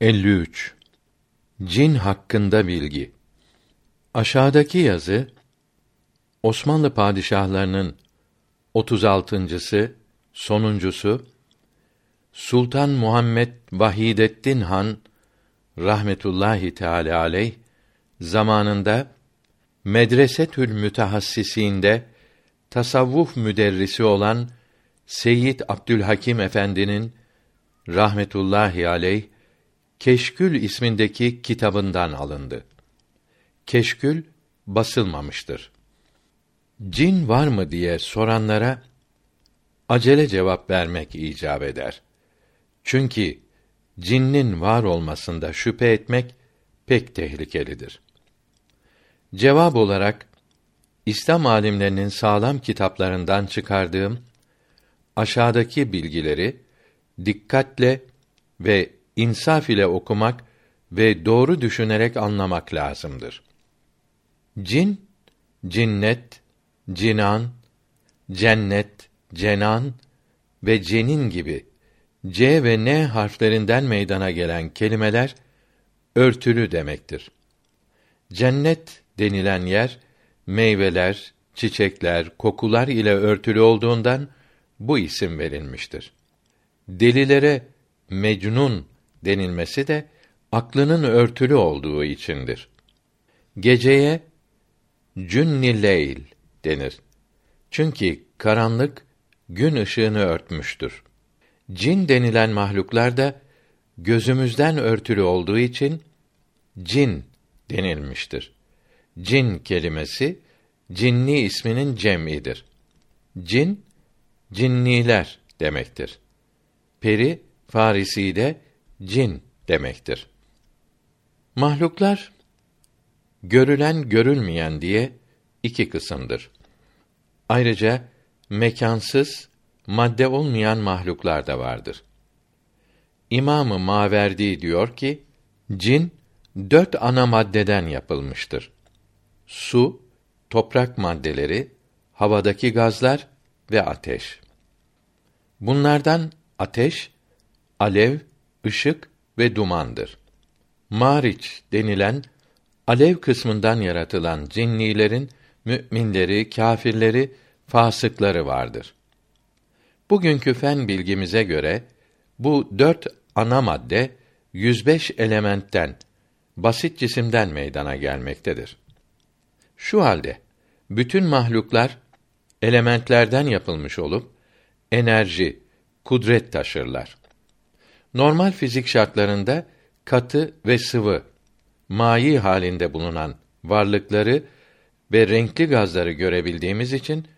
53 Cin hakkında bilgi. Aşağıdaki yazı Osmanlı padişahlarının 36.sı, sonuncusu Sultan Muhammed Vahidettin Han rahmetullahi teala aleyh zamanında Medresetül Mütehassisinde tasavvuf müderrisi olan Seyyid Abdülhakim Efendi'nin rahmetullahi aleyh Keşkül ismindeki kitabından alındı. Keşkül basılmamıştır. Cin var mı diye soranlara acele cevap vermek icap eder. Çünkü cinnin var olmasında şüphe etmek pek tehlikelidir. Cevap olarak İslam alimlerinin sağlam kitaplarından çıkardığım aşağıdaki bilgileri dikkatle ve insaf ile okumak ve doğru düşünerek anlamak lazımdır. Cin, cinnet, cinan, cennet, cenan ve cenin gibi C ve N harflerinden meydana gelen kelimeler örtülü demektir. Cennet denilen yer meyveler, çiçekler, kokular ile örtülü olduğundan bu isim verilmiştir. Delilere mecnun denilmesi de aklının örtülü olduğu içindir. Geceye cünni leyl denir. Çünkü karanlık gün ışığını örtmüştür. Cin denilen mahluklar da gözümüzden örtülü olduğu için cin denilmiştir. Cin kelimesi cinni isminin cem'idir. Cin cinniler demektir. Peri Farisi'de cin demektir. Mahluklar görülen görülmeyen diye iki kısımdır. Ayrıca mekansız, madde olmayan mahluklar da vardır. İmamı Maverdi diyor ki, cin dört ana maddeden yapılmıştır. Su, toprak maddeleri, havadaki gazlar ve ateş. Bunlardan ateş, alev, ışık ve dumandır. Mariç denilen alev kısmından yaratılan cinnilerin müminleri, kâfirleri, fasıkları vardır. Bugünkü fen bilgimize göre bu dört ana madde 105 elementten basit cisimden meydana gelmektedir. Şu halde bütün mahluklar elementlerden yapılmış olup enerji, kudret taşırlar. Normal fizik şartlarında katı ve sıvı, mayi halinde bulunan varlıkları ve renkli gazları görebildiğimiz için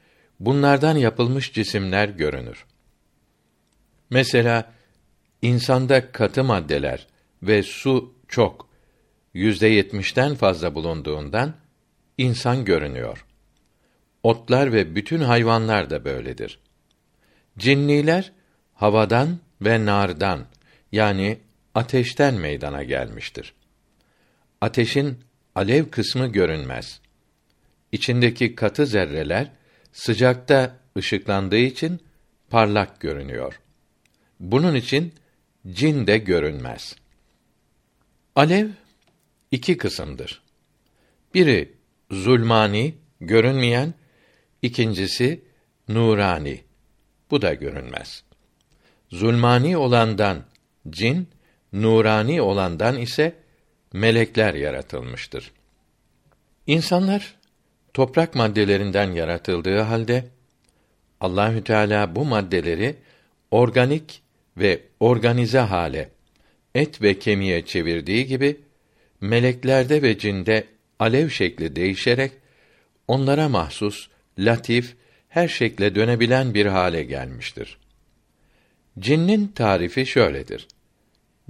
bunlardan yapılmış cisimler görünür. Mesela insanda katı maddeler ve su çok, yüzde yetmişten fazla bulunduğundan insan görünüyor. Otlar ve bütün hayvanlar da böyledir. Cinniler havadan ve nardan yani ateşten meydana gelmiştir. Ateşin alev kısmı görünmez. İçindeki katı zerreler sıcakta ışıklandığı için parlak görünüyor. Bunun için cin de görünmez. Alev iki kısımdır. Biri zulmani, görünmeyen, ikincisi nurani. Bu da görünmez. Zulmani olandan cin, nurani olandan ise melekler yaratılmıştır. İnsanlar toprak maddelerinden yaratıldığı halde Allahü Teala bu maddeleri organik ve organize hale et ve kemiğe çevirdiği gibi meleklerde ve cinde alev şekli değişerek onlara mahsus latif her şekle dönebilen bir hale gelmiştir. Cinnin tarifi şöyledir.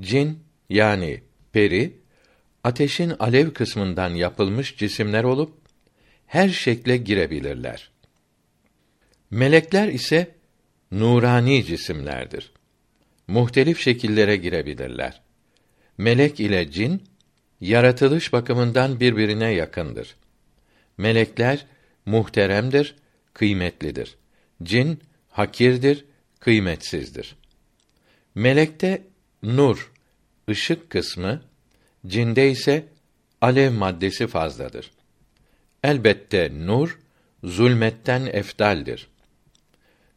Cin yani peri ateşin alev kısmından yapılmış cisimler olup her şekle girebilirler. Melekler ise nurani cisimlerdir. Muhtelif şekillere girebilirler. Melek ile cin yaratılış bakımından birbirine yakındır. Melekler muhteremdir, kıymetlidir. Cin hakirdir, kıymetsizdir. Melekte nur ışık kısmı, cinde ise alev maddesi fazladır. Elbette nur zulmetten efdaldir.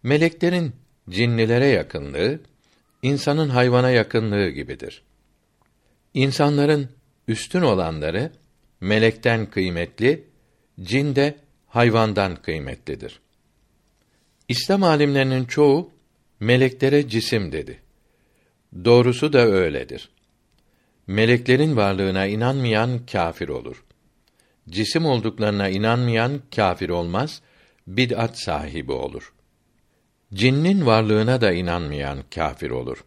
Meleklerin cinnilere yakınlığı insanın hayvana yakınlığı gibidir. İnsanların üstün olanları melekten kıymetli, cin de hayvandan kıymetlidir. İslam alimlerinin çoğu meleklere cisim dedi. Doğrusu da öyledir. Meleklerin varlığına inanmayan kâfir olur. Cisim olduklarına inanmayan kâfir olmaz, bid'at sahibi olur. Cinnin varlığına da inanmayan kâfir olur.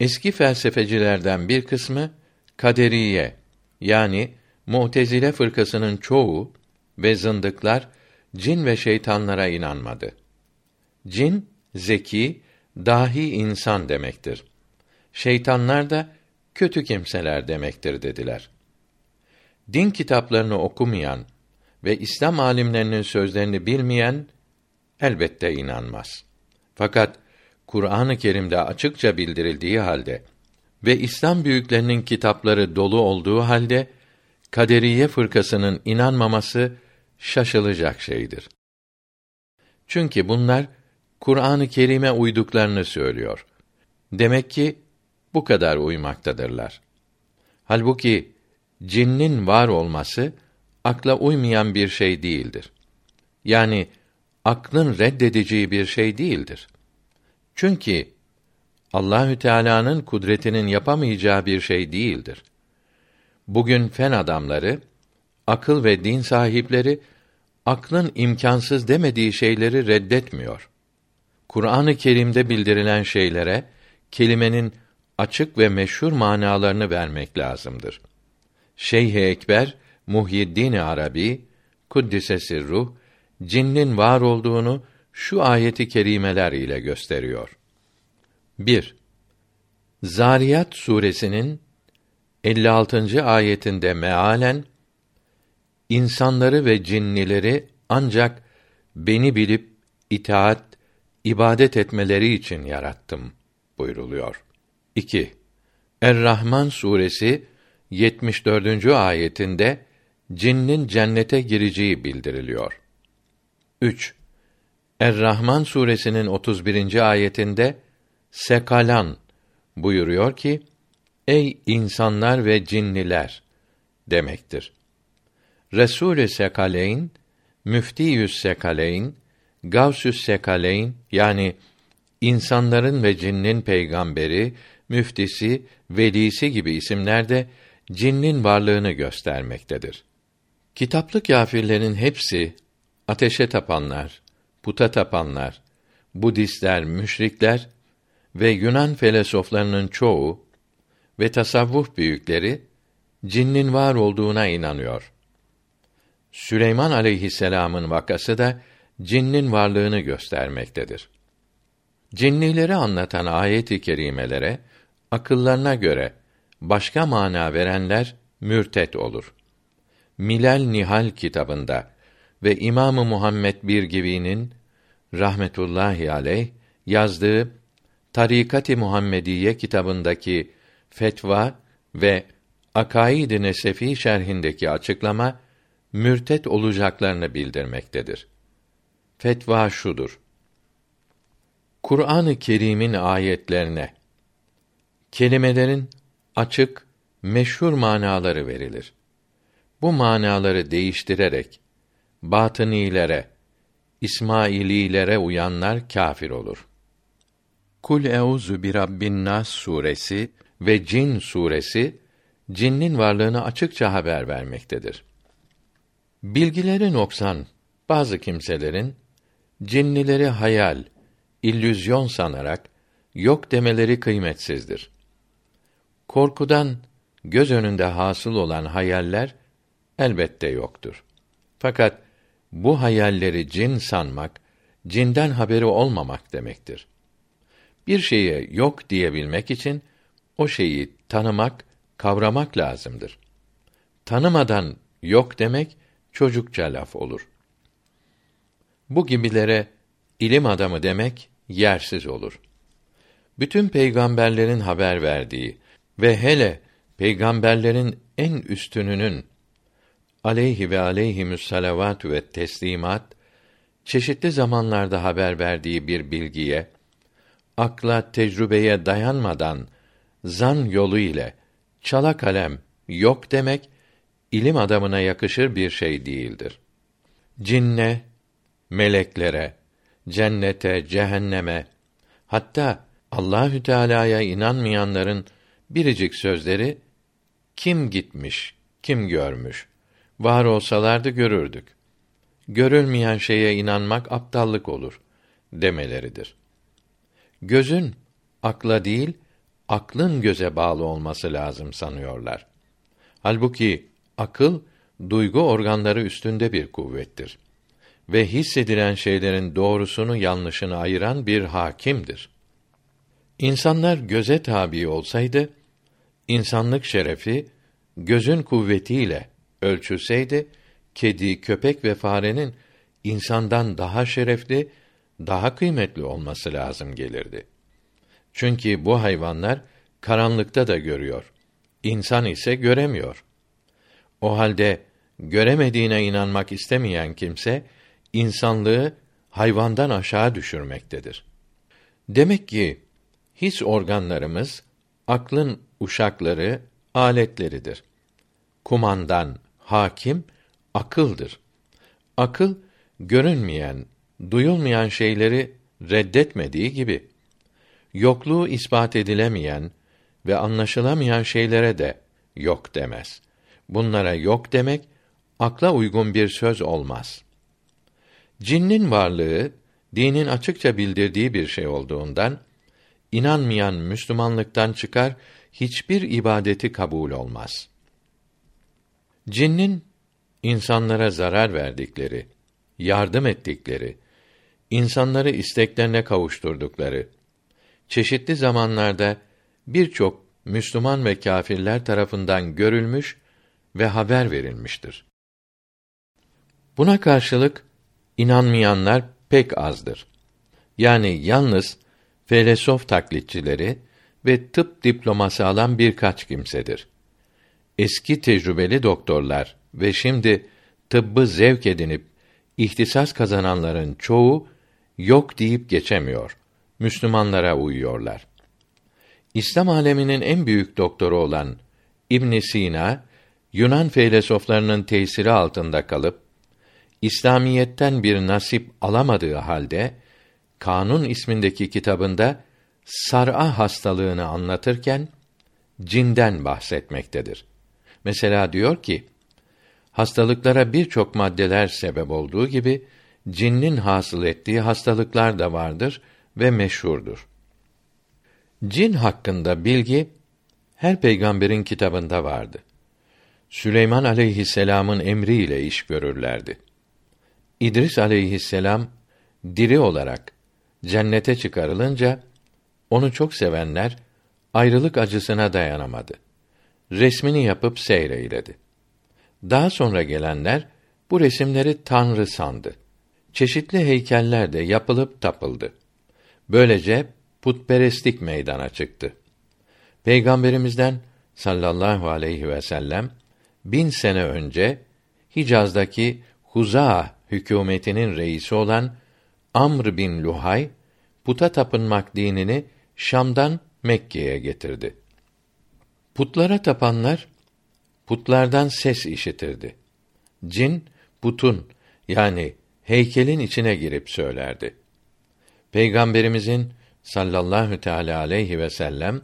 Eski felsefecilerden bir kısmı kaderiye yani Mu'tezile fırkasının çoğu ve zındıklar cin ve şeytanlara inanmadı. Cin zeki, dahi insan demektir. Şeytanlar da kötü kimseler demektir dediler. Din kitaplarını okumayan ve İslam alimlerinin sözlerini bilmeyen elbette inanmaz. Fakat Kur'an-ı Kerim'de açıkça bildirildiği halde ve İslam büyüklerinin kitapları dolu olduğu halde kaderiye fırkasının inanmaması şaşılacak şeydir. Çünkü bunlar Kur'an-ı Kerim'e uyduklarını söylüyor. Demek ki bu kadar uymaktadırlar. Halbuki cinnin var olması akla uymayan bir şey değildir. Yani aklın reddedeceği bir şey değildir. Çünkü Allahü Teala'nın kudretinin yapamayacağı bir şey değildir. Bugün fen adamları, akıl ve din sahipleri aklın imkansız demediği şeyleri reddetmiyor. Kur'an-ı Kerim'de bildirilen şeylere kelimenin açık ve meşhur manalarını vermek lazımdır. Şeyh Ekber Muhyiddin Arabi kuddise ruh cinnin var olduğunu şu ayeti kerimeler ile gösteriyor. 1. Zariyat suresinin 56. ayetinde mealen insanları ve cinnileri ancak beni bilip itaat, ibadet etmeleri için yarattım buyruluyor. 2. Er-Rahman suresi 74. ayetinde cinnin cennete gireceği bildiriliyor. 3. Er-Rahman suresinin 31. ayetinde sekalan buyuruyor ki ey insanlar ve cinniler demektir. Resul-i Sekaleyn, Müftiyüs Sekaleyn, Gavsüs Sekaleyn yani insanların ve cinnin peygamberi, müftisi, velisi gibi isimler de cinnin varlığını göstermektedir. Kitaplı kâfirlerin hepsi ateşe tapanlar, puta tapanlar, Budistler, müşrikler ve Yunan felsefelerinin çoğu ve tasavvuf büyükleri cinnin var olduğuna inanıyor. Süleyman aleyhisselam'ın vakası da cinnin varlığını göstermektedir. Cinnileri anlatan ayet-i kerimelere akıllarına göre başka mana verenler mürtet olur. Milal Nihal kitabında ve İmamı Muhammed bir Givi'nin rahmetullahi aleyh yazdığı Tarikat-ı Muhammediye kitabındaki fetva ve Akaid-i Nesefi şerhindeki açıklama mürtet olacaklarını bildirmektedir. Fetva şudur: Kur'an-ı Kerim'in ayetlerine kelimelerin açık, meşhur manaları verilir. Bu manaları değiştirerek batınilere, İsmaililere uyanlar kâfir olur. Kul euzu bi rabbin nas suresi ve Cin suresi cinnin varlığını açıkça haber vermektedir. Bilgileri noksan bazı kimselerin cinnileri hayal, illüzyon sanarak yok demeleri kıymetsizdir. Korkudan göz önünde hasıl olan hayaller elbette yoktur. Fakat bu hayalleri cin sanmak, cinden haberi olmamak demektir. Bir şeye yok diyebilmek için o şeyi tanımak, kavramak lazımdır. Tanımadan yok demek çocukça laf olur. Bu gibilere ilim adamı demek yersiz olur. Bütün peygamberlerin haber verdiği ve hele peygamberlerin en üstününün aleyhi ve aleyhimüs salavatü ve teslimat çeşitli zamanlarda haber verdiği bir bilgiye akla, tecrübeye dayanmadan zan yolu ile çala kalem yok demek ilim adamına yakışır bir şey değildir. Cinne, meleklere, cennete, cehenneme, hatta Allahü Teala'ya inanmayanların biricik sözleri kim gitmiş, kim görmüş? Var olsalardı görürdük. Görülmeyen şeye inanmak aptallık olur demeleridir. Gözün akla değil, aklın göze bağlı olması lazım sanıyorlar. Halbuki akıl duygu organları üstünde bir kuvvettir ve hissedilen şeylerin doğrusunu yanlışını ayıran bir hakimdir. İnsanlar göze tabi olsaydı, insanlık şerefi gözün kuvvetiyle ölçülseydi, kedi, köpek ve farenin insandan daha şerefli, daha kıymetli olması lazım gelirdi. Çünkü bu hayvanlar karanlıkta da görüyor. İnsan ise göremiyor. O halde göremediğine inanmak istemeyen kimse insanlığı hayvandan aşağı düşürmektedir. Demek ki his organlarımız aklın uşakları, aletleridir. Kumandan, hakim akıldır. Akıl görünmeyen, duyulmayan şeyleri reddetmediği gibi yokluğu ispat edilemeyen ve anlaşılamayan şeylere de yok demez. Bunlara yok demek akla uygun bir söz olmaz. Cinnin varlığı dinin açıkça bildirdiği bir şey olduğundan inanmayan Müslümanlıktan çıkar, hiçbir ibadeti kabul olmaz. Cinnin insanlara zarar verdikleri, yardım ettikleri, insanları isteklerine kavuşturdukları, çeşitli zamanlarda birçok Müslüman ve kâfirler tarafından görülmüş ve haber verilmiştir. Buna karşılık inanmayanlar pek azdır. Yani yalnız felesof taklitçileri ve tıp diploması alan birkaç kimsedir. Eski tecrübeli doktorlar ve şimdi tıbbı zevk edinip ihtisas kazananların çoğu yok deyip geçemiyor. Müslümanlara uyuyorlar. İslam aleminin en büyük doktoru olan İbn Sina Yunan felsefelerinin tesiri altında kalıp İslamiyetten bir nasip alamadığı halde Kanun ismindeki kitabında sar'a hastalığını anlatırken cinden bahsetmektedir. Mesela diyor ki: Hastalıklara birçok maddeler sebep olduğu gibi cinnin hasıl ettiği hastalıklar da vardır ve meşhurdur. Cin hakkında bilgi her peygamberin kitabında vardı. Süleyman aleyhisselam'ın emriyle iş görürlerdi. İdris aleyhisselam diri olarak cennete çıkarılınca onu çok sevenler ayrılık acısına dayanamadı. Resmini yapıp seyreyledi. Daha sonra gelenler bu resimleri tanrı sandı. Çeşitli heykeller de yapılıp tapıldı. Böylece putperestlik meydana çıktı. Peygamberimizden sallallahu aleyhi ve sellem bin sene önce Hicaz'daki Huza hükümetinin reisi olan Amr bin Luhay puta tapınmak dinini Şam'dan Mekke'ye getirdi. Putlara tapanlar putlardan ses işitirdi. Cin putun yani heykelin içine girip söylerdi. Peygamberimizin sallallahu teala aleyhi ve sellem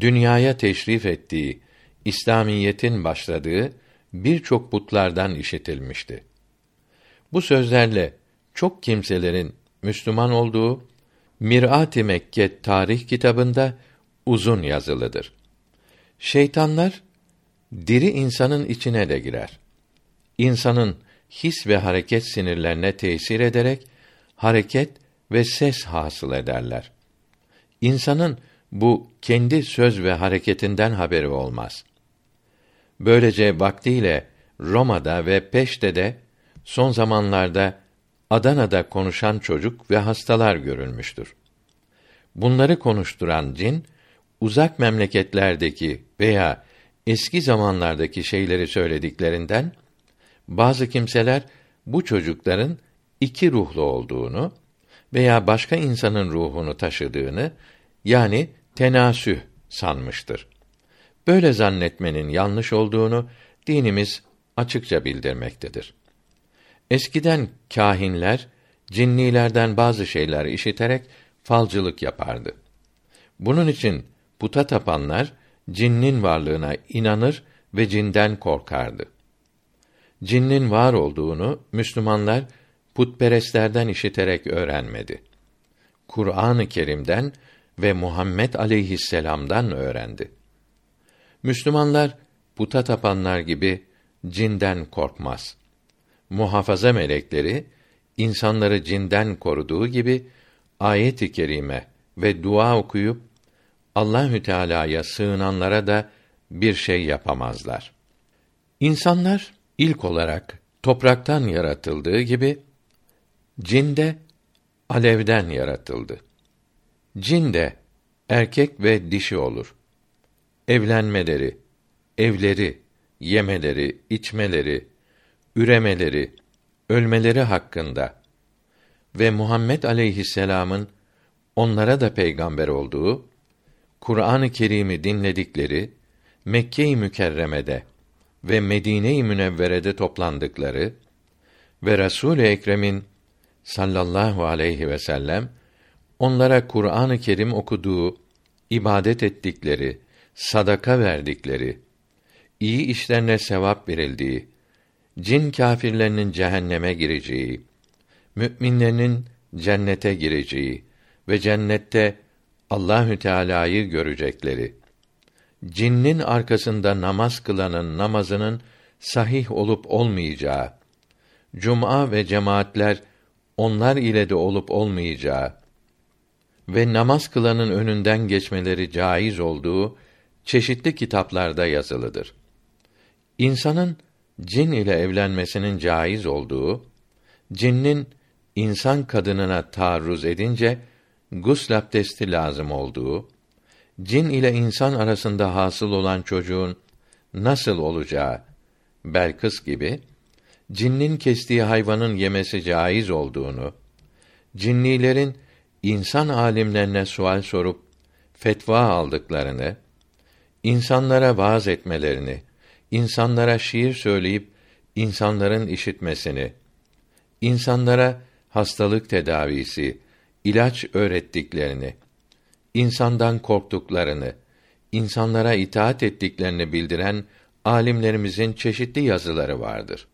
dünyaya teşrif ettiği İslamiyetin başladığı birçok putlardan işitilmişti. Bu sözlerle çok kimselerin Müslüman olduğu Mirat-ı Mekke tarih kitabında uzun yazılıdır. Şeytanlar diri insanın içine de girer. İnsanın his ve hareket sinirlerine tesir ederek hareket ve ses hasıl ederler. İnsanın bu kendi söz ve hareketinden haberi olmaz. Böylece vaktiyle Roma'da ve Peşte'de son zamanlarda Adana'da konuşan çocuk ve hastalar görülmüştür. Bunları konuşturan cin uzak memleketlerdeki veya eski zamanlardaki şeyleri söylediklerinden bazı kimseler bu çocukların iki ruhlu olduğunu veya başka insanın ruhunu taşıdığını yani tenasüh sanmıştır. Böyle zannetmenin yanlış olduğunu dinimiz açıkça bildirmektedir. Eskiden kâhinler cinnilerden bazı şeyler işiterek falcılık yapardı. Bunun için puta tapanlar cinnin varlığına inanır ve cinden korkardı. Cinnin var olduğunu Müslümanlar putperestlerden işiterek öğrenmedi. Kur'an-ı Kerim'den ve Muhammed aleyhisselam'dan öğrendi. Müslümanlar puta tapanlar gibi cinden korkmaz. Muhafaza melekleri insanları cinden koruduğu gibi ayet-i kerime ve dua okuyup Allahü Teala'ya sığınanlara da bir şey yapamazlar. İnsanlar ilk olarak topraktan yaratıldığı gibi cin de alevden yaratıldı. Cin de erkek ve dişi olur. Evlenmeleri, evleri, yemeleri, içmeleri, üremeleri, ölmeleri hakkında. Ve Muhammed aleyhisselam'ın onlara da peygamber olduğu Kur'an-ı Kerim'i dinledikleri Mekke-i Mükerreme'de ve Medine-i Münevvere'de toplandıkları ve Resul-i Ekrem'in sallallahu aleyhi ve sellem onlara Kur'an-ı Kerim okuduğu, ibadet ettikleri, sadaka verdikleri, iyi işlerine sevap verildiği, cin kâfirlerinin cehenneme gireceği, müminlerinin cennete gireceği ve cennette Allahü Teala'yı görecekleri. Cinnin arkasında namaz kılanın namazının sahih olup olmayacağı, cuma ve cemaatler onlar ile de olup olmayacağı ve namaz kılanın önünden geçmeleri caiz olduğu çeşitli kitaplarda yazılıdır. İnsanın cin ile evlenmesinin caiz olduğu, cinnin insan kadınına taarruz edince gusl abdesti lazım olduğu, cin ile insan arasında hasıl olan çocuğun nasıl olacağı Belkıs gibi cinnin kestiği hayvanın yemesi caiz olduğunu, cinnilerin insan alimlerine sual sorup fetva aldıklarını, insanlara vaaz etmelerini, insanlara şiir söyleyip insanların işitmesini, insanlara hastalık tedavisi, ilaç öğrettiklerini, insandan korktuklarını, insanlara itaat ettiklerini bildiren alimlerimizin çeşitli yazıları vardır.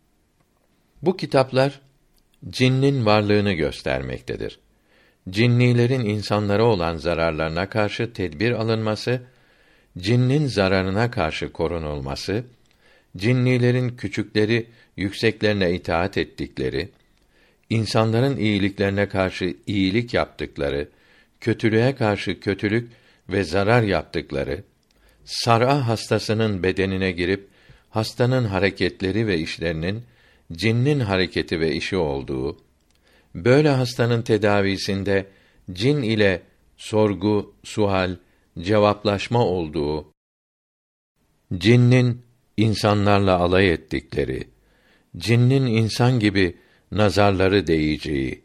Bu kitaplar cinnin varlığını göstermektedir. Cinnilerin insanlara olan zararlarına karşı tedbir alınması, cinnin zararına karşı korunulması, cinnilerin küçükleri yükseklerine itaat ettikleri, insanların iyiliklerine karşı iyilik yaptıkları, kötülüğe karşı kötülük ve zarar yaptıkları, sar'a hastasının bedenine girip hastanın hareketleri ve işlerinin cinnin hareketi ve işi olduğu, böyle hastanın tedavisinde cin ile sorgu, sual, cevaplaşma olduğu, cinnin insanlarla alay ettikleri, cinnin insan gibi nazarları değeceği,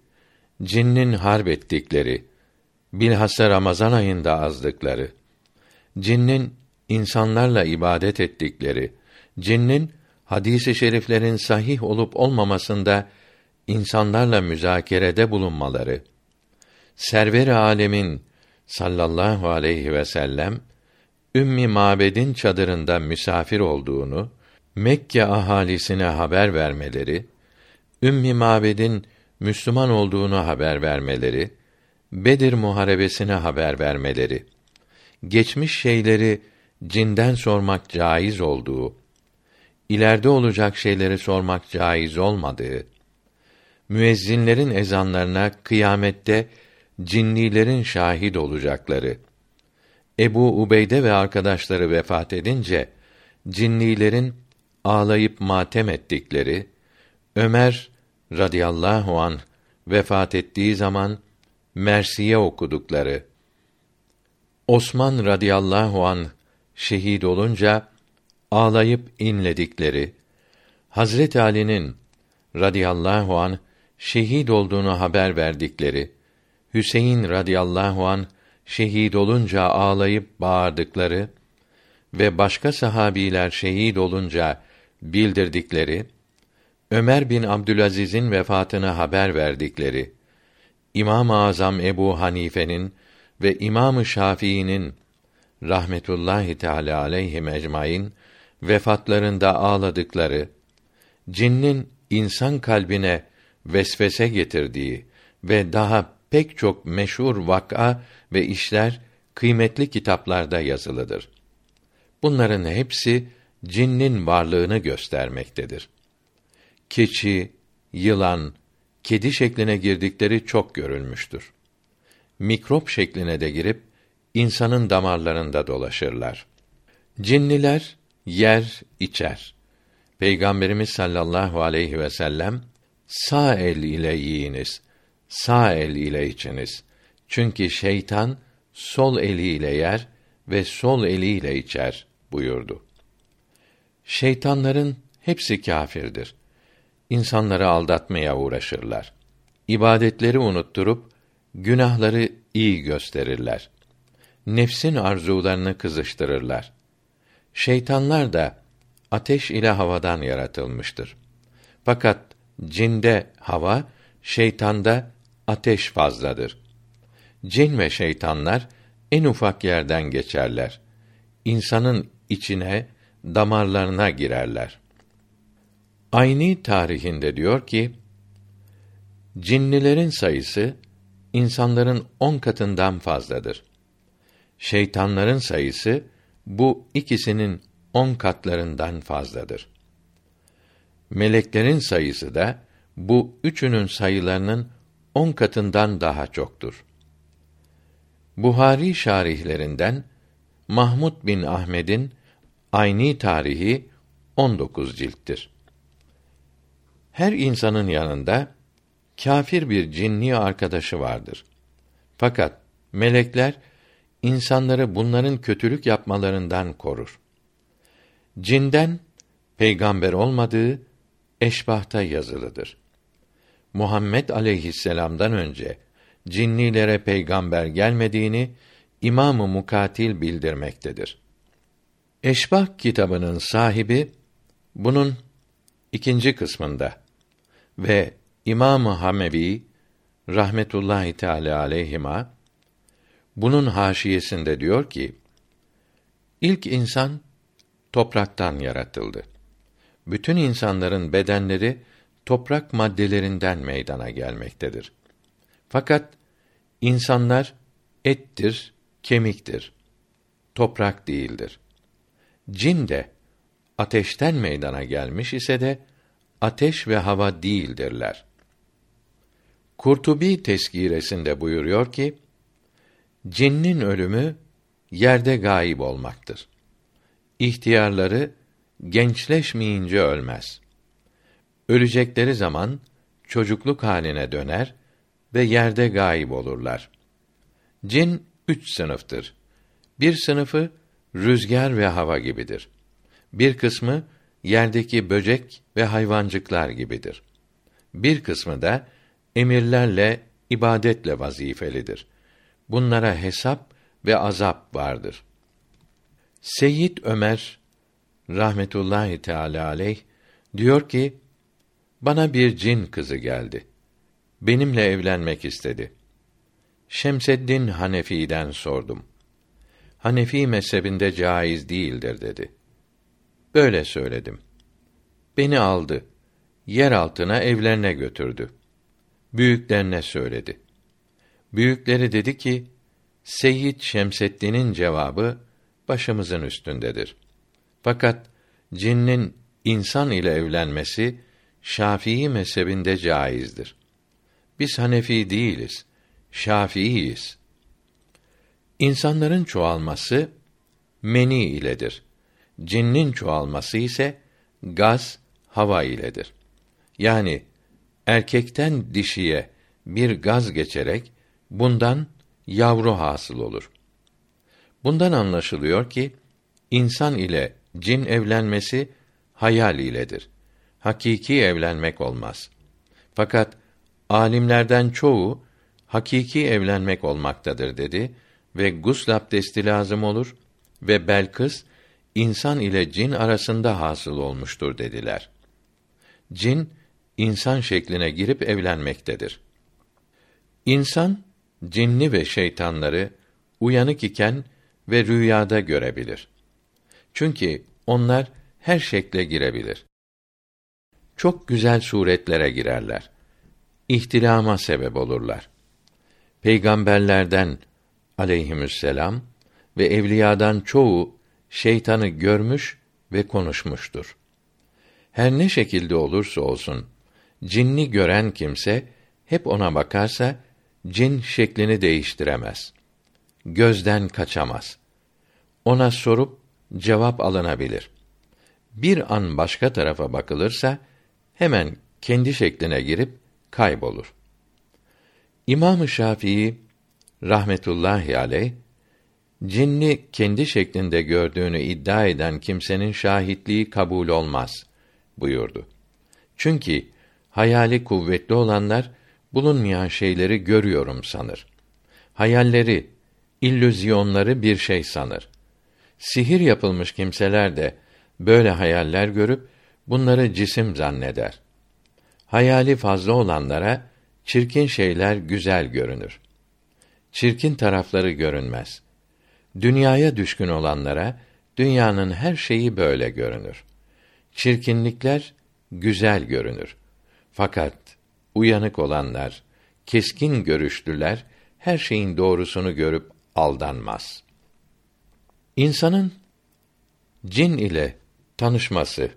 cinnin harp ettikleri, bilhassa Ramazan ayında azdıkları, cinnin insanlarla ibadet ettikleri, cinnin hadis-i şeriflerin sahih olup olmamasında insanlarla müzakerede bulunmaları, server alemin sallallahu aleyhi ve sellem Ümmi Mabed'in çadırında misafir olduğunu Mekke ahalisine haber vermeleri, Ümmi Mabed'in Müslüman olduğunu haber vermeleri, Bedir muharebesine haber vermeleri, geçmiş şeyleri cinden sormak caiz olduğu, ileride olacak şeyleri sormak caiz olmadığı, müezzinlerin ezanlarına kıyamette cinnilerin şahit olacakları, Ebu Ubeyde ve arkadaşları vefat edince cinnilerin ağlayıp matem ettikleri, Ömer radıyallahu an vefat ettiği zaman Mersiye okudukları, Osman radıyallahu an şehit olunca ağlayıp inledikleri, Hazret Ali'nin radıyallahu an şehit olduğunu haber verdikleri, Hüseyin radıyallahu an şehit olunca ağlayıp bağırdıkları ve başka sahabiler şehit olunca bildirdikleri, Ömer bin Abdülaziz'in vefatını haber verdikleri, İmam-ı Azam Ebu Hanife'nin ve İmam-ı Şafii'nin rahmetullahi teala aleyhi ecmaîn vefatlarında ağladıkları, cinnin insan kalbine vesvese getirdiği ve daha pek çok meşhur vak'a ve işler kıymetli kitaplarda yazılıdır. Bunların hepsi cinnin varlığını göstermektedir. Keçi, yılan, kedi şekline girdikleri çok görülmüştür. Mikrop şekline de girip insanın damarlarında dolaşırlar. Cinniler yer, içer. Peygamberimiz sallallahu aleyhi ve sellem sağ el ile yiyiniz, sağ el ile içiniz. Çünkü şeytan sol eliyle yer ve sol eliyle içer buyurdu. Şeytanların hepsi kâfirdir. İnsanları aldatmaya uğraşırlar. İbadetleri unutturup günahları iyi gösterirler. Nefsin arzularını kızıştırırlar. Şeytanlar da ateş ile havadan yaratılmıştır. Fakat cinde hava, şeytanda ateş fazladır. Cin ve şeytanlar en ufak yerden geçerler. İnsanın içine, damarlarına girerler. Ayni tarihinde diyor ki, cinnilerin sayısı insanların on katından fazladır. Şeytanların sayısı bu ikisinin on katlarından fazladır. Meleklerin sayısı da bu üçünün sayılarının on katından daha çoktur. Buhari şarihlerinden Mahmud bin Ahmed'in Ayni tarihi 19 cilttir. Her insanın yanında kâfir bir cinni arkadaşı vardır. Fakat melekler insanları bunların kötülük yapmalarından korur. Cinden peygamber olmadığı eşbahta yazılıdır. Muhammed aleyhisselam'dan önce cinnilere peygamber gelmediğini İmamı Mukatil bildirmektedir. Eşbah kitabının sahibi bunun ikinci kısmında ve İmamı Hamevi rahmetullahi teala aleyhima bunun haşiyesinde diyor ki ilk insan topraktan yaratıldı. Bütün insanların bedenleri toprak maddelerinden meydana gelmektedir. Fakat insanlar ettir, kemiktir. Toprak değildir. Cin de ateşten meydana gelmiş ise de ateş ve hava değildirler. Kurtubi teskiresinde buyuruyor ki, cinnin ölümü yerde gayip olmaktır. İhtiyarları gençleşmeyince ölmez. Ölecekleri zaman çocukluk haline döner ve yerde gayip olurlar. Cin üç sınıftır. Bir sınıfı rüzgar ve hava gibidir. Bir kısmı yerdeki böcek ve hayvancıklar gibidir. Bir kısmı da emirlerle, ibadetle vazifelidir. Bunlara hesap ve azap vardır. Seyyid Ömer rahmetullahi teala aleyh diyor ki bana bir cin kızı geldi. Benimle evlenmek istedi. Şemseddin Hanefi'den sordum. Hanefi mezhebinde caiz değildir dedi. Böyle söyledim. Beni aldı. Yer altına evlerine götürdü. Büyüklerine söyledi. Büyükleri dedi ki, Seyyid Şemseddin'in cevabı başımızın üstündedir. Fakat cinnin insan ile evlenmesi Şafii mezhebinde caizdir. Biz Hanefi değiliz, Şafiiyiz. İnsanların çoğalması meni iledir. Cinnin çoğalması ise gaz, hava iledir. Yani erkekten dişiye bir gaz geçerek bundan yavru hasıl olur. Bundan anlaşılıyor ki insan ile cin evlenmesi hayal iledir. Hakiki evlenmek olmaz. Fakat alimlerden çoğu hakiki evlenmek olmaktadır dedi ve gusl abdesti lazım olur ve Belkıs insan ile cin arasında hasıl olmuştur dediler. Cin insan şekline girip evlenmektedir. İnsan cinni ve şeytanları uyanık iken ve rüyada görebilir. Çünkü onlar her şekle girebilir. Çok güzel suretlere girerler. İhtilama sebep olurlar. Peygamberlerden aleyhisselam ve evliyadan çoğu şeytanı görmüş ve konuşmuştur. Her ne şekilde olursa olsun cinni gören kimse hep ona bakarsa cin şeklini değiştiremez. Gözden kaçamaz. Ona sorup cevap alınabilir. Bir an başka tarafa bakılırsa hemen kendi şekline girip kaybolur. İmam-ı Şafii rahmetullahi aleyh cinni kendi şeklinde gördüğünü iddia eden kimsenin şahitliği kabul olmaz buyurdu. Çünkü hayali kuvvetli olanlar bulunmayan şeyleri görüyorum sanır. Hayalleri, illüzyonları bir şey sanır. Sihir yapılmış kimseler de böyle hayaller görüp bunları cisim zanneder. Hayali fazla olanlara çirkin şeyler güzel görünür. Çirkin tarafları görünmez. Dünyaya düşkün olanlara dünyanın her şeyi böyle görünür. Çirkinlikler güzel görünür. Fakat uyanık olanlar, keskin görüşlüler her şeyin doğrusunu görüp aldanmaz. İnsanın cin ile tanışması,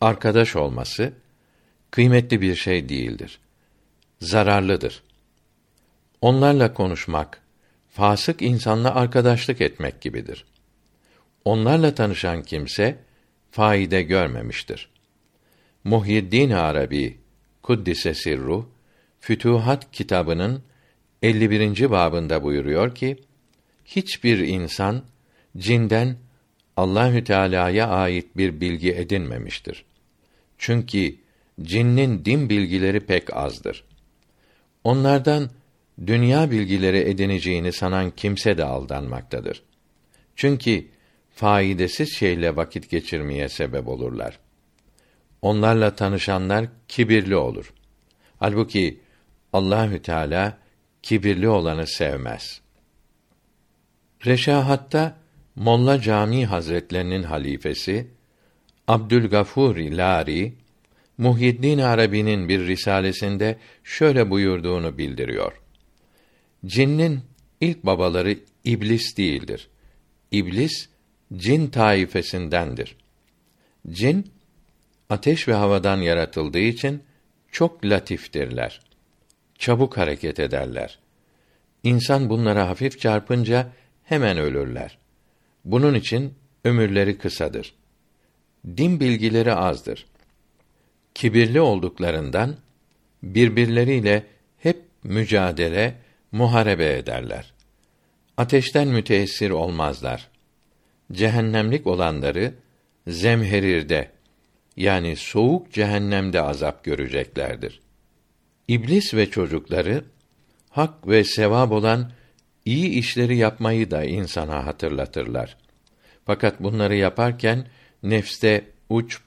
arkadaş olması kıymetli bir şey değildir. Zararlıdır. Onlarla konuşmak, fasık insanla arkadaşlık etmek gibidir. Onlarla tanışan kimse faide görmemiştir. Muhyiddin Arabi Kuddise Sirru Fütuhat kitabının 51. babında buyuruyor ki hiçbir insan cinden Allahü Teala'ya ait bir bilgi edinmemiştir. Çünkü cinnin din bilgileri pek azdır. Onlardan dünya bilgileri edineceğini sanan kimse de aldanmaktadır. Çünkü faydasız şeyle vakit geçirmeye sebep olurlar. Onlarla tanışanlar kibirli olur. Halbuki Allahü Teala kibirli olanı sevmez. Reşahatta Molla Cami Hazretlerinin halifesi Abdülgafur Lari Muhyiddin Arabi'nin bir risalesinde şöyle buyurduğunu bildiriyor. Cinnin ilk babaları iblis değildir. İblis cin taifesindendir. Cin ateş ve havadan yaratıldığı için çok latiftirler. Çabuk hareket ederler. İnsan bunlara hafif çarpınca hemen ölürler. Bunun için ömürleri kısadır. Din bilgileri azdır. Kibirli olduklarından birbirleriyle hep mücadele, muharebe ederler. Ateşten müteessir olmazlar. Cehennemlik olanları zemherirde yani soğuk cehennemde azap göreceklerdir. İblis ve çocukları hak ve sevap olan iyi işleri yapmayı da insana hatırlatırlar. Fakat bunları yaparken nefste uç,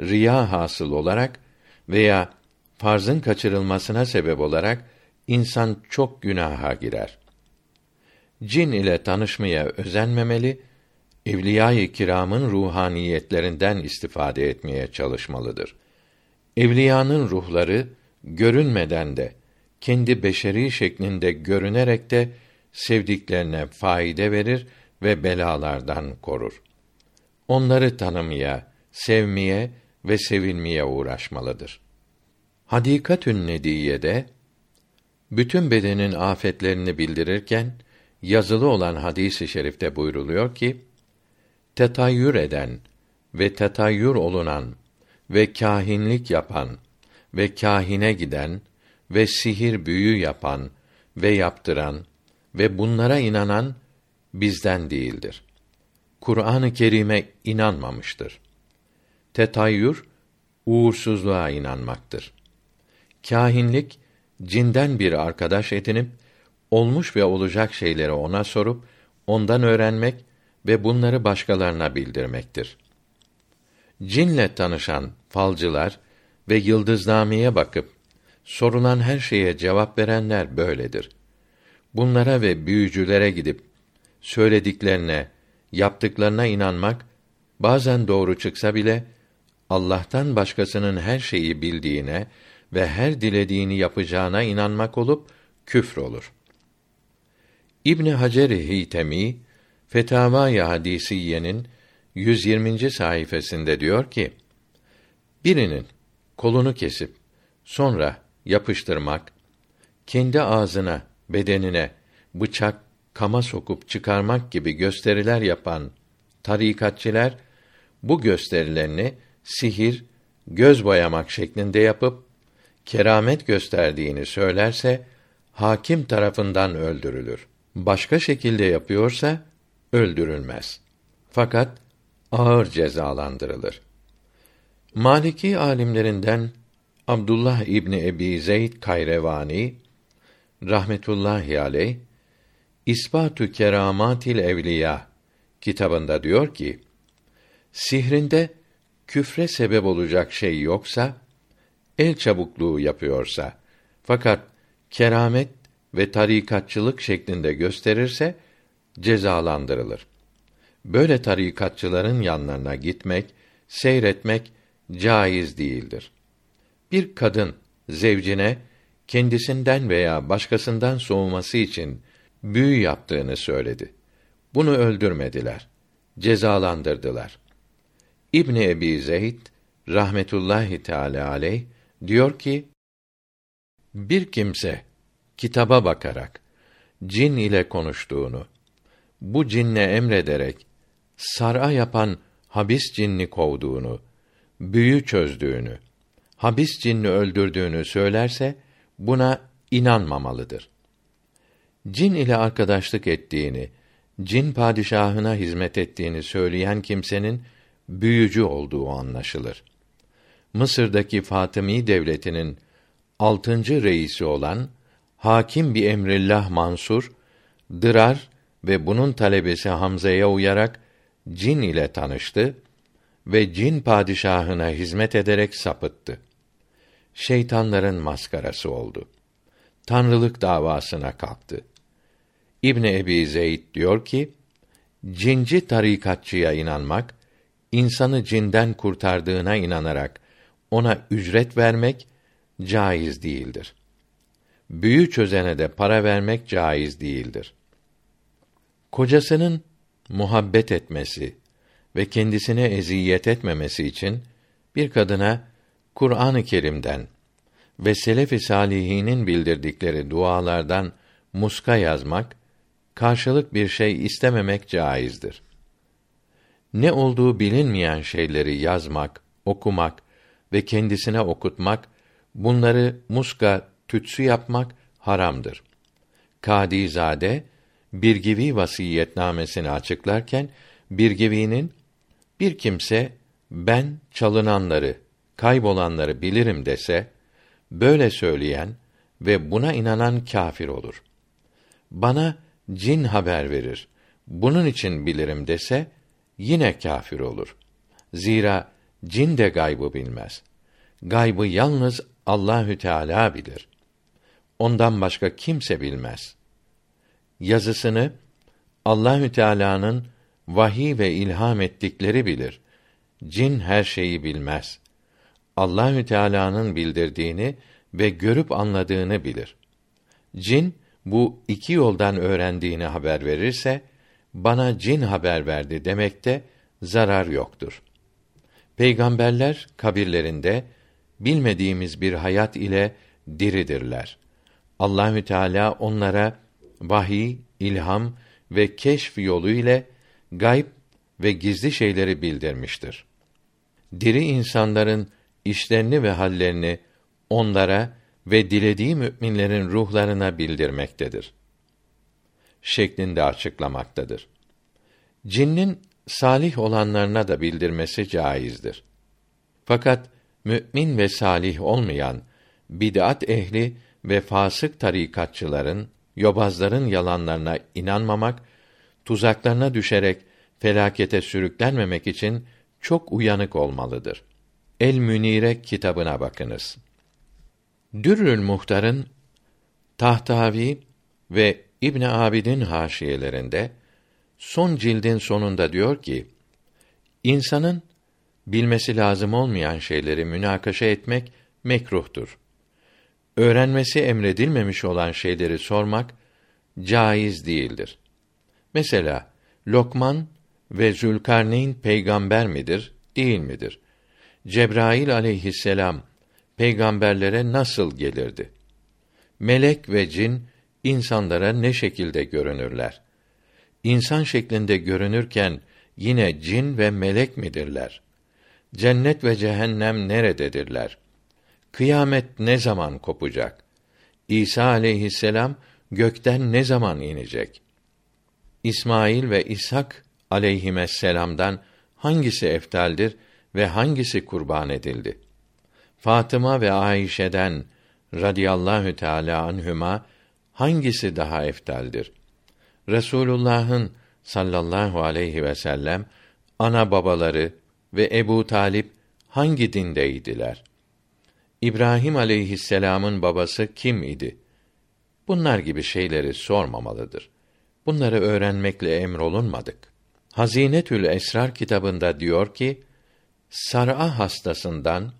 riya hasıl olarak veya farzın kaçırılmasına sebep olarak insan çok günaha girer. Cin ile tanışmaya özenmemeli, evliya-i kiramın ruhaniyetlerinden istifade etmeye çalışmalıdır. Evliyanın ruhları görünmeden de kendi beşeri şeklinde görünerek de sevdiklerine faide verir ve belalardan korur. Onları tanımaya, sevmeye ve sevilmeye uğraşmalıdır. Hadikatün Nediye'de bütün bedenin afetlerini bildirirken yazılı olan hadisi i şerifte buyruluyor ki tetayyür eden ve tetayyür olunan ve kahinlik yapan ve kahine giden ve sihir büyü yapan ve yaptıran ve bunlara inanan bizden değildir. Kur'an-ı Kerim'e inanmamıştır. Tetayyür uğursuzluğa inanmaktır. Kahinlik cinden bir arkadaş edinip olmuş ve olacak şeyleri ona sorup ondan öğrenmek ve bunları başkalarına bildirmektir. Cinle tanışan falcılar ve yıldıznameye bakıp sorulan her şeye cevap verenler böyledir. Bunlara ve büyücülere gidip söylediklerine, yaptıklarına inanmak bazen doğru çıksa bile Allah'tan başkasının her şeyi bildiğine ve her dilediğini yapacağına inanmak olup küfür olur. İbn Hacer-i Hitemi Fetavâ-i Hadisiye'nin 120. sayfasında diyor ki: Birinin kolunu kesip sonra yapıştırmak, kendi ağzına, bedenine bıçak, kama sokup çıkarmak gibi gösteriler yapan tarikatçiler bu gösterilerini sihir, göz boyamak şeklinde yapıp keramet gösterdiğini söylerse hakim tarafından öldürülür. Başka şekilde yapıyorsa öldürülmez. Fakat ağır cezalandırılır. Maliki alimlerinden Abdullah İbni Ebi Zeyd Kayrevani rahmetullahi aleyh İspatü Keramatil Evliya kitabında diyor ki: Sihrinde küfre sebep olacak şey yoksa, el çabukluğu yapıyorsa, fakat keramet ve tarikatçılık şeklinde gösterirse cezalandırılır. Böyle tarikatçıların yanlarına gitmek, seyretmek caiz değildir. Bir kadın zevcine kendisinden veya başkasından soğuması için büyü yaptığını söyledi. Bunu öldürmediler. Cezalandırdılar. İbn Ebi Zeyd rahmetullahi teala aleyh diyor ki bir kimse kitaba bakarak cin ile konuştuğunu bu cinle emrederek sar'a yapan habis cinni kovduğunu büyü çözdüğünü habis cinni öldürdüğünü söylerse buna inanmamalıdır. Cin ile arkadaşlık ettiğini, cin padişahına hizmet ettiğini söyleyen kimsenin büyücü olduğu anlaşılır. Mısır'daki Fatımi devletinin altıncı reisi olan Hakim bir Emrillah Mansur, Dırar ve bunun talebesi Hamza'ya uyarak cin ile tanıştı ve cin padişahına hizmet ederek sapıttı. Şeytanların maskarası oldu. Tanrılık davasına kalktı. İbn Ebi Zeyd diyor ki, cinci tarikatçıya inanmak insanı cinden kurtardığına inanarak ona ücret vermek caiz değildir. Büyü çözene de para vermek caiz değildir. Kocasının muhabbet etmesi ve kendisine eziyet etmemesi için bir kadına Kur'an-ı Kerim'den ve selef-i salihinin bildirdikleri dualardan muska yazmak, karşılık bir şey istememek caizdir ne olduğu bilinmeyen şeyleri yazmak, okumak ve kendisine okutmak, bunları muska, tütsü yapmak haramdır. Kadizade Birgivi vasiyetnamesini açıklarken Birgivi'nin bir kimse ben çalınanları, kaybolanları bilirim dese böyle söyleyen ve buna inanan kâfir olur. Bana cin haber verir. Bunun için bilirim dese yine kâfir olur. Zira cin de gaybı bilmez. Gaybı yalnız Allahü Teala bilir. Ondan başka kimse bilmez. Yazısını Allahü Teala'nın vahiy ve ilham ettikleri bilir. Cin her şeyi bilmez. Allahü Teala'nın bildirdiğini ve görüp anladığını bilir. Cin bu iki yoldan öğrendiğini haber verirse bana cin haber verdi demekte zarar yoktur. Peygamberler kabirlerinde bilmediğimiz bir hayat ile diridirler. Allahü Teala onlara vahiy, ilham ve keşf yolu ile gayb ve gizli şeyleri bildirmiştir. Diri insanların işlerini ve hallerini onlara ve dilediği müminlerin ruhlarına bildirmektedir. şeklinde açıklamaktadır. Cinnin salih olanlarına da bildirmesi caizdir. Fakat mümin ve salih olmayan bid'at ehli ve fasık tarikatçıların, yobazların yalanlarına inanmamak, tuzaklarına düşerek felakete sürüklenmemek için çok uyanık olmalıdır. El Münire kitabına bakınız. Dürrül Muhtar'ın Tahtavi ve İbn Abidin haşiyelerinde son cildin sonunda diyor ki: İnsanın bilmesi lazım olmayan şeyleri münakaşa etmek mekruhtur. Öğrenmesi emredilmemiş olan şeyleri sormak caiz değildir. Mesela Lokman ve Zülkarneyn peygamber midir, değil midir? Cebrail aleyhisselam peygamberlere nasıl gelirdi? Melek ve cin insanlara ne şekilde görünürler? İnsan şeklinde görünürken yine cin ve melek midirler? Cennet ve cehennem nerededirler? Kıyamet ne zaman kopacak? İsa aleyhisselam gökten ne zaman inecek? İsmail ve İshak aleyhisselam'dan hangisi eftaldir ve hangisi kurban edildi? Fatıma ve Ayşe'den radıyallahu teala anhüma hangisi daha eftaldir? Resulullah'ın sallallahu aleyhi ve sellem ana babaları ve Ebu Talip hangi dindeydiler? İbrahim aleyhisselam'ın babası kim idi? Bunlar gibi şeyleri sormamalıdır. Bunları öğrenmekle emrolunmadık. Hazinetül Esrar kitabında diyor ki, sar'a hastasından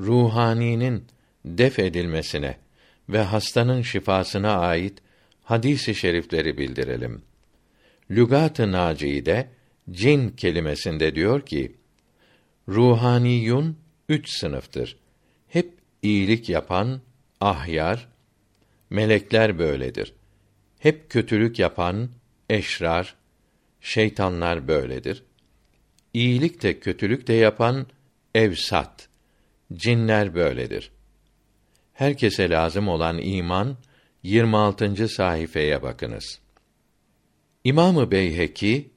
ruhaninin def edilmesine ve hastanın şifasına ait hadisi şerifleri bildirelim. Lügat-ı Naci'de cin kelimesinde diyor ki: Ruhaniyun üç sınıftır. Hep iyilik yapan ahyar, melekler böyledir. Hep kötülük yapan eşrar, şeytanlar böyledir. İyilik de kötülük de yapan evsat, cinler böyledir. Herkese lazım olan iman 26. sayfaya bakınız. İmamı Beyheki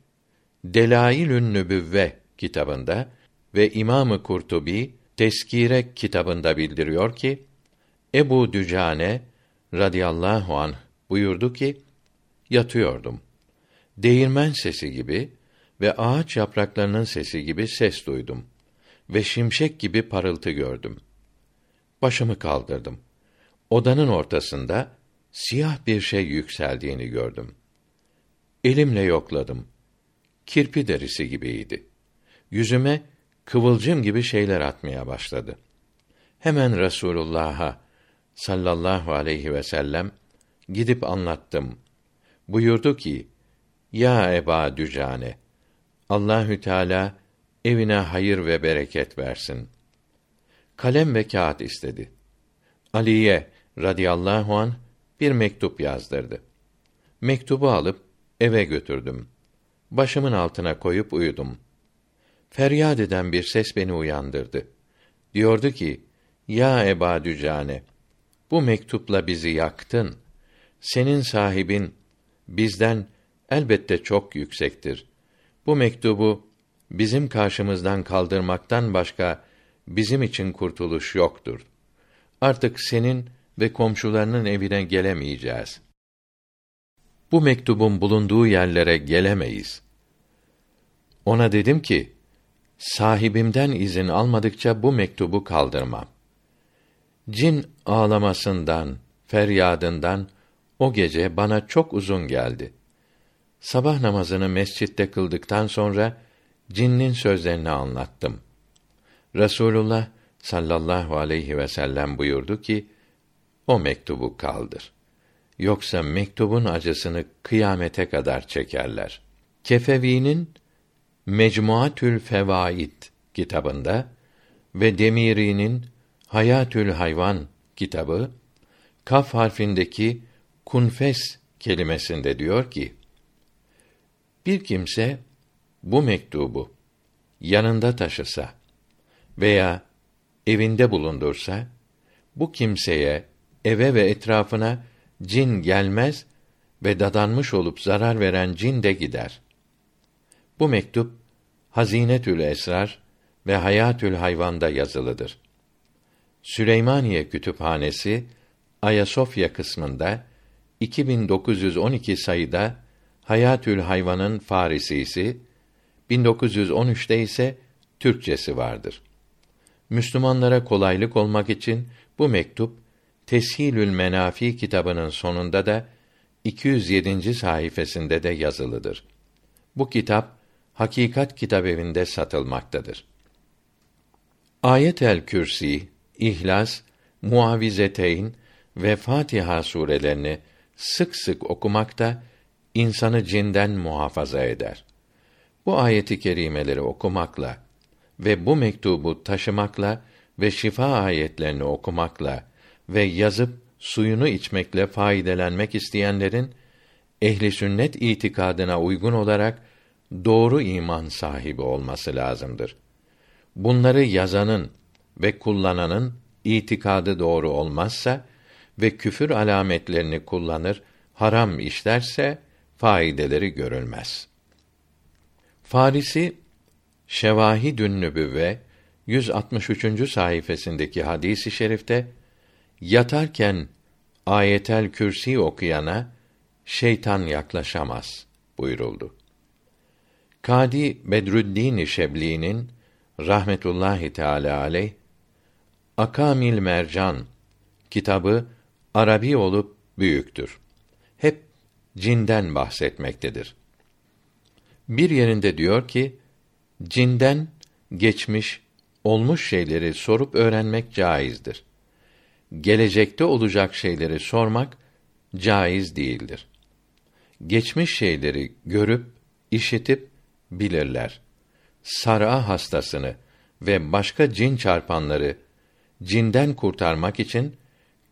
Delailün Nübüvve kitabında ve İmamı Kurtubi Teskire kitabında bildiriyor ki Ebu Dücane radıyallahu anh buyurdu ki yatıyordum. Değirmen sesi gibi ve ağaç yapraklarının sesi gibi ses duydum ve şimşek gibi parıltı gördüm. Başımı kaldırdım. Odanın ortasında siyah bir şey yükseldiğini gördüm. Elimle yokladım. Kirpi derisi gibiydi. Yüzüme kıvılcım gibi şeyler atmaya başladı. Hemen Resulullah'a sallallahu aleyhi ve sellem gidip anlattım. Buyurdu ki: Ya Eba Dücane, Allahü Teala evine hayır ve bereket versin. Kalem ve kağıt istedi. Aliye radıyallahu an bir mektup yazdırdı. Mektubu alıp eve götürdüm. Başımın altına koyup uyudum. Feryat eden bir ses beni uyandırdı. Diyordu ki: Ya Eba Dücane, bu mektupla bizi yaktın. Senin sahibin bizden elbette çok yüksektir. Bu mektubu bizim karşımızdan kaldırmaktan başka bizim için kurtuluş yoktur. Artık senin ve komşularının evine gelemeyeceğiz. Bu mektubun bulunduğu yerlere gelemeyiz. Ona dedim ki, sahibimden izin almadıkça bu mektubu kaldırmam. Cin ağlamasından, feryadından o gece bana çok uzun geldi. Sabah namazını mescitte kıldıktan sonra cinnin sözlerini anlattım. Resulullah sallallahu aleyhi ve sellem buyurdu ki: O mektubu kaldır. Yoksa mektubun acısını kıyamete kadar çekerler. Kefevi'nin Mecmuatül Fevaid kitabında ve Demiri'nin Hayatül Hayvan kitabı kaf harfindeki kunfes kelimesinde diyor ki: Bir kimse bu mektubu yanında taşısa veya evinde bulundursa bu kimseye eve ve etrafına cin gelmez ve dadanmış olup zarar veren cin de gider. Bu mektup Hazinetül Esrar ve Hayatül Hayvan'da yazılıdır. Süleymaniye Kütüphanesi Ayasofya kısmında 2912 sayıda Hayatül Hayvan'ın Farisisi, 1913'te ise Türkçesi vardır. Müslümanlara kolaylık olmak için bu mektup Teshilül Menafi kitabının sonunda da 207. sayfasında de yazılıdır. Bu kitap Hakikat Kitabevinde satılmaktadır. Ayet-el Kürsi, İhlas, Muavizeteyn ve Fatiha surelerini sık sık okumak da insanı cinden muhafaza eder. Bu ayeti kerimeleri okumakla ve bu mektubu taşımakla ve şifa ayetlerini okumakla ve yazıp suyunu içmekle faydelenmek isteyenlerin ehli sünnet itikadına uygun olarak doğru iman sahibi olması lazımdır. Bunları yazanın ve kullananın itikadı doğru olmazsa ve küfür alametlerini kullanır, haram işlerse faydeleri görülmez. Farisi Şevahidün Nübüvve 163. sayfasındaki hadisi i şerifte yatarken ayetel kürsi okuyana şeytan yaklaşamaz buyuruldu. Kadi Bedrüddin Şebli'nin rahmetullahi teala aleyh Akamil Mercan kitabı Arabi olup büyüktür. Cinden bahsetmektedir. Bir yerinde diyor ki, cinden geçmiş, olmuş şeyleri sorup öğrenmek caizdir. Gelecekte olacak şeyleri sormak caiz değildir. Geçmiş şeyleri görüp, işitip bilirler. Sar'a hastasını ve başka cin çarpanları cinden kurtarmak için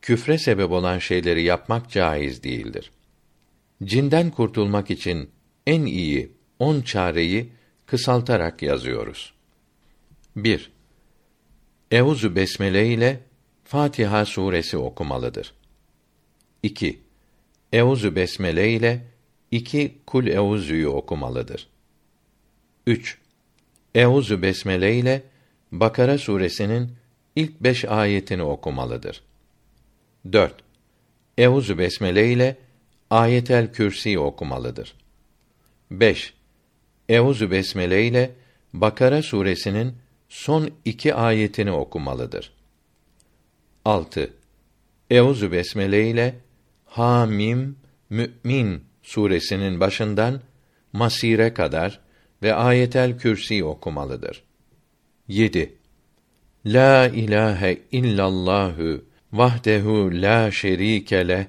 küfre sebep olan şeyleri yapmak caiz değildir. Cinden kurtulmak için en iyi on çareyi kısaltarak yazıyoruz. 1. Euzu besmele ile Fatiha suresi okumalıdır. 2. Euzu besmele ile iki kul euzü'yü okumalıdır. 3. Euzu besmele ile Bakara suresinin ilk beş ayetini okumalıdır. 4. Euzu besmele ile Ayetel Kürsi okumalıdır. 5. Euzu besmele ile Bakara suresinin son iki ayetini okumalıdır. 6. Euzu besmele ile Hamim Mü'min suresinin başından Masire kadar ve Ayetel Kürsi okumalıdır. 7. La ilahe illallahü vahdehu la şerike le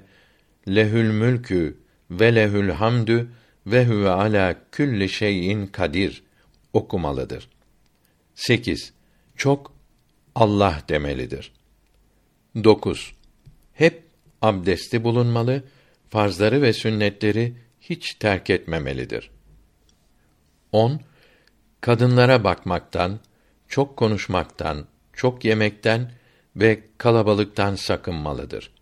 lehül mülkü ve lehül hamdü ve huve ala külli şeyin kadir okumalıdır. 8. Çok Allah demelidir. 9. Hep abdesti bulunmalı, farzları ve sünnetleri hiç terk etmemelidir. 10. Kadınlara bakmaktan, çok konuşmaktan, çok yemekten ve kalabalıktan sakınmalıdır.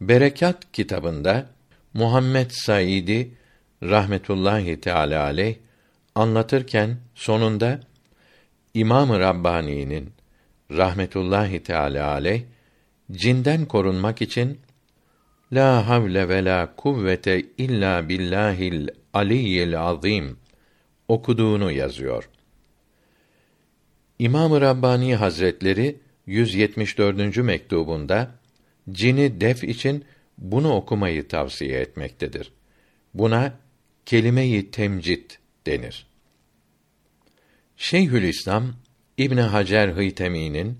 Berekat kitabında Muhammed Saidi rahmetullahi teala aleyh anlatırken sonunda İmam-ı Rabbani'nin rahmetullahi teala aleyh cinden korunmak için la havle ve la kuvvete illa billahil aliyyil azim okuduğunu yazıyor. İmam-ı Rabbani Hazretleri 174. mektubunda cini def için bunu okumayı tavsiye etmektedir. Buna kelime-i temcit denir. Şeyhülislam İbn Hacer Hıytemi'nin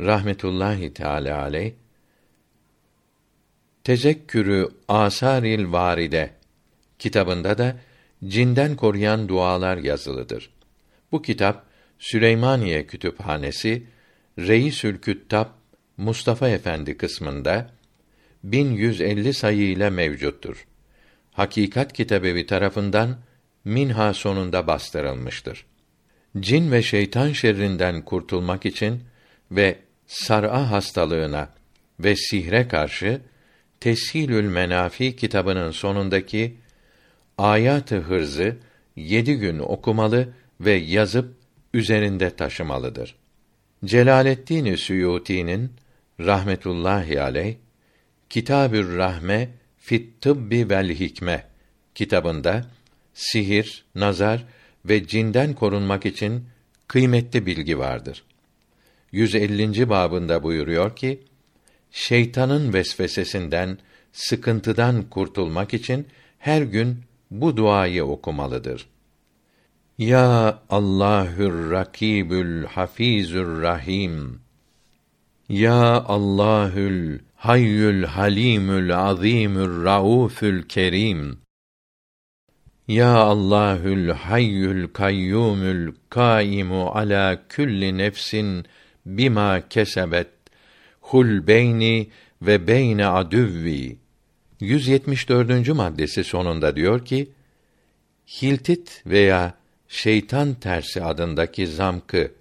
rahmetullahi teala aleyh Tezekkürü Asaril Varide kitabında da cinden koruyan dualar yazılıdır. Bu kitap Süleymaniye Kütüphanesi Reisül Küttab Mustafa Efendi kısmında 1150 sayı ile mevcuttur. Hakikat Kitabevi tarafından Minha sonunda bastırılmıştır. Cin ve şeytan şerrinden kurtulmak için ve sar'a hastalığına ve sihre karşı Teshilül Menafi kitabının sonundaki ayat-ı hırzı yedi gün okumalı ve yazıp üzerinde taşımalıdır. Celaleddin Suyuti'nin rahmetullahi aleyh Kitabür Rahme fit Tıbbi vel Hikme kitabında sihir, nazar ve cinden korunmak için kıymetli bilgi vardır. 150. babında buyuruyor ki: Şeytanın vesvesesinden, sıkıntıdan kurtulmak için her gün bu duayı okumalıdır. Ya Allahür Rakibül Hafizür Rahim. Ya Allahül Hayyül Halimül Azimür Raufül Kerim. Ya Allahül Hayyül Kayyumül Kaimu ala külli nefsin bima kesebet hul beyni ve beyne adüvvi 174. maddesi sonunda diyor ki Hiltit veya şeytan tersi adındaki zamkı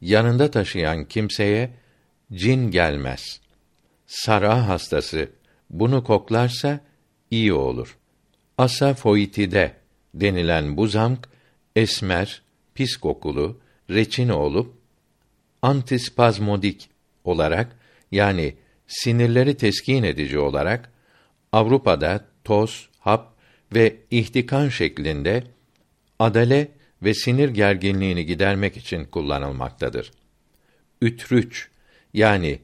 yanında taşıyan kimseye cin gelmez. Sara hastası bunu koklarsa iyi olur. Asafoitide denilen bu zamk esmer, pis kokulu, reçin olup antispazmodik olarak yani sinirleri teskin edici olarak Avrupa'da toz, hap ve ihtikan şeklinde adale ve sinir gerginliğini gidermek için kullanılmaktadır. Ütrüç yani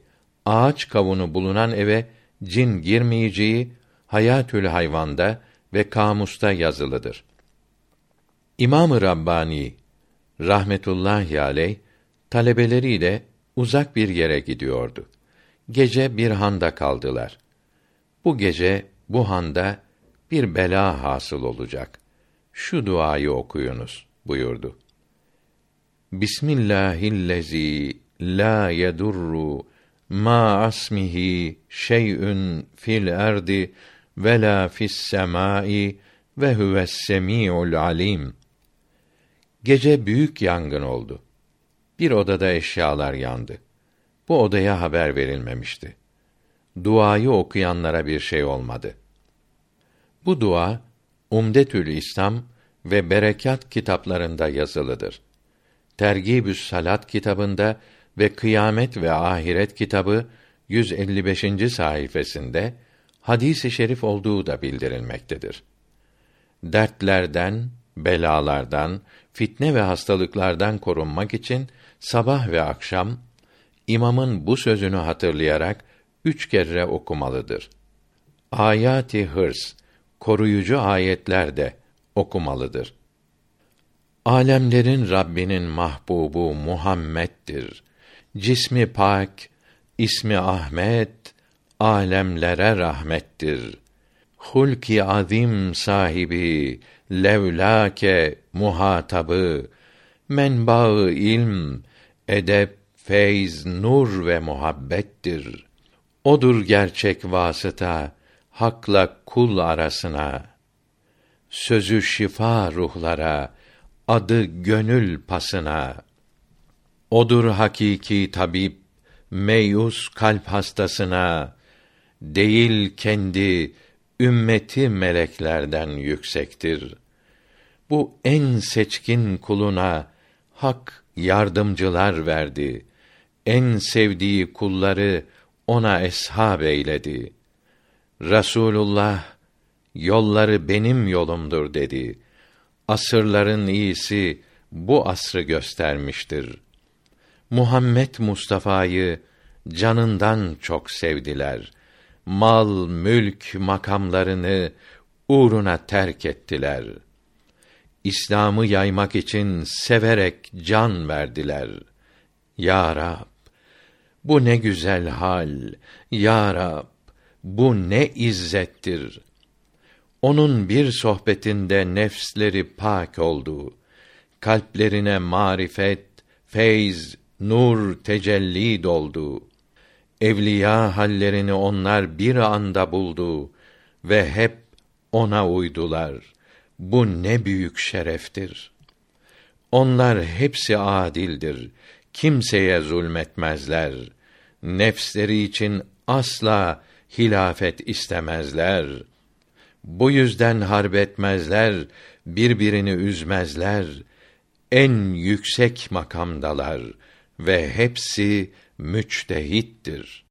ağaç kavunu bulunan eve cin girmeyeceği Hayatül Hayvan'da ve kamusta yazılıdır. İmam-ı Rabbani rahmetullahi aleyh talebeleriyle uzak bir yere gidiyordu. Gece bir handa kaldılar. Bu gece bu handa bir bela hasıl olacak. Şu duayı okuyunuz buyurdu. Bismillahillezî la yedurru ma asmihi şey'ün fil erdi ve la fis semai ve huves semiul alim. Gece büyük yangın oldu. Bir odada eşyalar yandı. Bu odaya haber verilmemişti. Duayı okuyanlara bir şey olmadı. Bu dua Umdetül İslam ve Berekat kitaplarında yazılıdır. Tergibü's Salat kitabında ve Kıyamet ve Ahiret kitabı 155. sayfasında hadisi i şerif olduğu da bildirilmektedir. Dertlerden, belalardan, fitne ve hastalıklardan korunmak için sabah ve akşam imamın bu sözünü hatırlayarak üç kere okumalıdır. Ayati hırs, koruyucu ayetler de okumalıdır. Alemlerin Rabbinin mahbubu Muhammed'dir. Cismi pak, ismi Ahmet, alemlere rahmettir. Hulki azim sahibi, levlake muhatabı, menbaı ilm, edep, feyz, nur ve muhabbettir. Odur gerçek vasıta, hakla kul arasına. Sözü şifa ruhlara, adı gönül pasına. Odur hakiki tabip, meyus kalp hastasına, değil kendi, ümmeti meleklerden yüksektir. Bu en seçkin kuluna, hak yardımcılar verdi. En sevdiği kulları ona eshab eyledi. Rasulullah yolları benim yolumdur dedi. Asırların iyisi bu asrı göstermiştir. Muhammed Mustafa'yı canından çok sevdiler. Mal, mülk, makamlarını uğruna terk ettiler. İslam'ı yaymak için severek can verdiler. Ya Rab, bu ne güzel hal. Ya Rab, bu ne izzettir. Onun bir sohbetinde nefsleri pak oldu. Kalplerine marifet, feyz, nur tecelli doldu. Evliya hallerini onlar bir anda buldu ve hep ona uydular. Bu ne büyük şereftir. Onlar hepsi adildir. Kimseye zulmetmezler. Nefsleri için asla hilafet istemezler. Bu yüzden harp etmezler, birbirini üzmezler. En yüksek makamdalar ve hepsi müçtehittir.